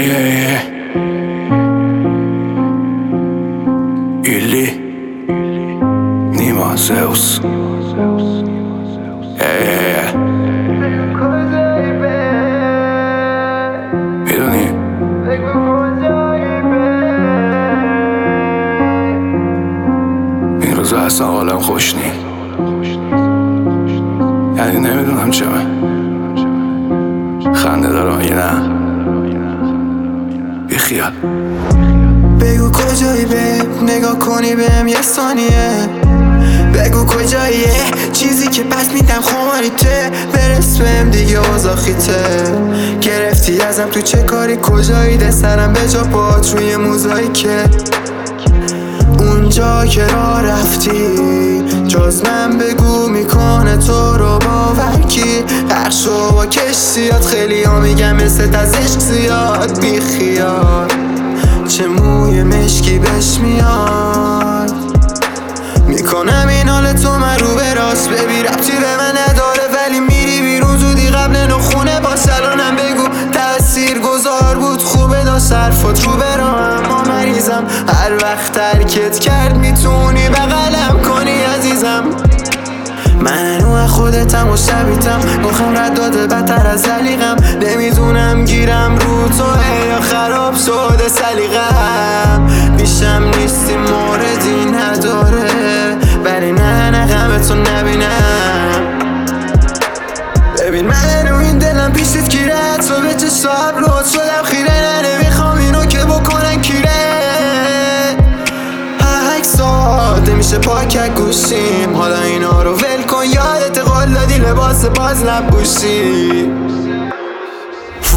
yeah, yeah. زوس می‌دونی این روزا اصلا حالم خوش نی یعنی نمی‌دونم چه. خنده دارم یه نه. بی خیال. بگو کجایی به نگاه کنی بهم یه ثانیه. بگو کجاییه چیزی که پس میدم خماریته برس بهم دیگه اوزاخیته گرفتی ازم تو چه کاری؟ کجایی؟ ده سرم به جا پات روی موزاییکه اونجا که راه رفتی جز من بگو می‌کنه تو رو باور کی شو با کشتیات خیلی ها میگم مثل از عشق زیاد بی خیال چه موی مشکی بهش میاد. می‌کنم این حال تو من رو به راست. ببی ربطی به من نداره ولی میری بیرون. زودی قبل نخونه با سلانم بگو. تأثیر گذار بود خوبه دا صرفات رو برام اما مریضم هر وقت ترکت کرد می‌تونی بغلم کنی عزیزم. من و خودتم و شبیتم مخم رد داده بدتر از زلیقم نمی‌دونم گیرم رو تو میشه پاک گوشیم. حالا اینا رو ول کن یادت قول دادی لباس باز نبوشی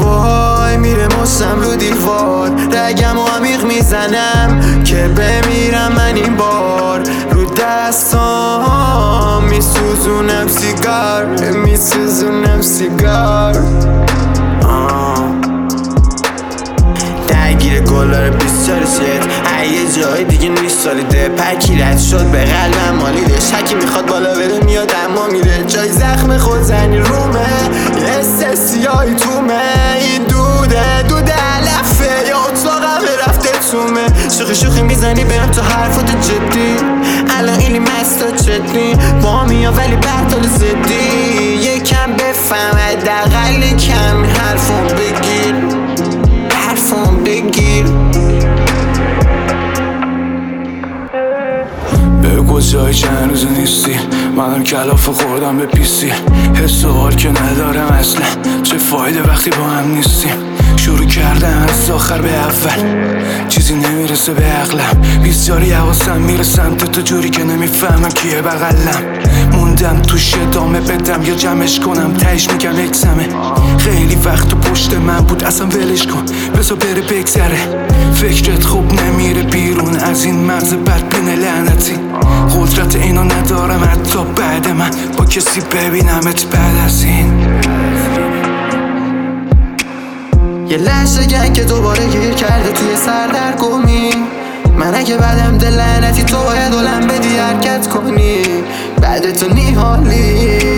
وای میره مستم رو دیوار. رگم و عمیق می‌زنم که بمیرم من این بار. رو دستام میسوزونم سیگار میسوزونم سیگار. درگیر گلار بیست چار یه جای دیگه نیست سالیده پکی رد شد به قلبم مالیده. شکی می‌خواد بالا بره میاد اما میره. جای زخم خود زنی رومه یه سیاهی تومه. این دوده دوده علفه یا اتاقم رفته تومه. شوخی شوخی می‌زنی برم تو حرفات جدی. الان اینی مستا جدی. با میا ولی بطال زدی. کجای چند روز نیستی. منم کلاف خوردم به پیسی. حس و حال که ندارم اصلا چه فایده وقتی با هم نیستیم شروع کردم از آخر به اول. چیزی نمی‌رسه به عقلم. بیزاری حواسم میره سمت تو جوری که نمی‌فهمم کیه بغلم. موندم تو ادامه بدم یا جمعش کنم. تهش میگم اکسمه خیلی وقت تو پشت من بود اصلا ولش کن. بزا بره بگذره. فکرت خوب نمیره بیرون از این مرز بدبین لعنتی. قدرت اینو ندارم حتی بعد من. با کسی ببینمت بعد از این. یه لحظه گنگ که دوباره گیر کرده توی سردرگمی من اگه بعدم دل لعنتی تو باید بدی حرکت کنی. بعد تو نیحالی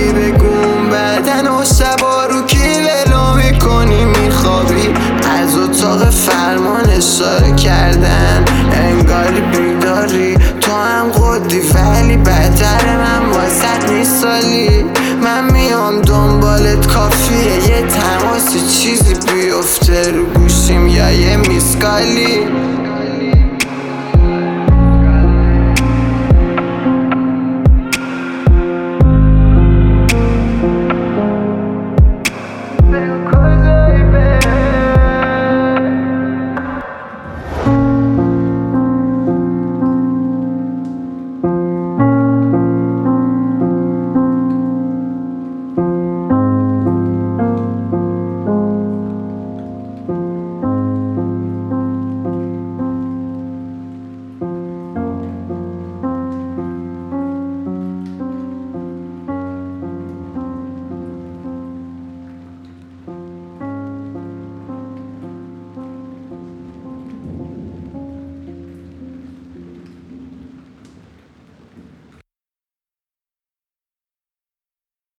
تو هم قدی ولی بدتر من واسط نیستالی من میام دنبالت کافیه یه تماس چیزی بیفته رو گوشیم یا یه میسکالی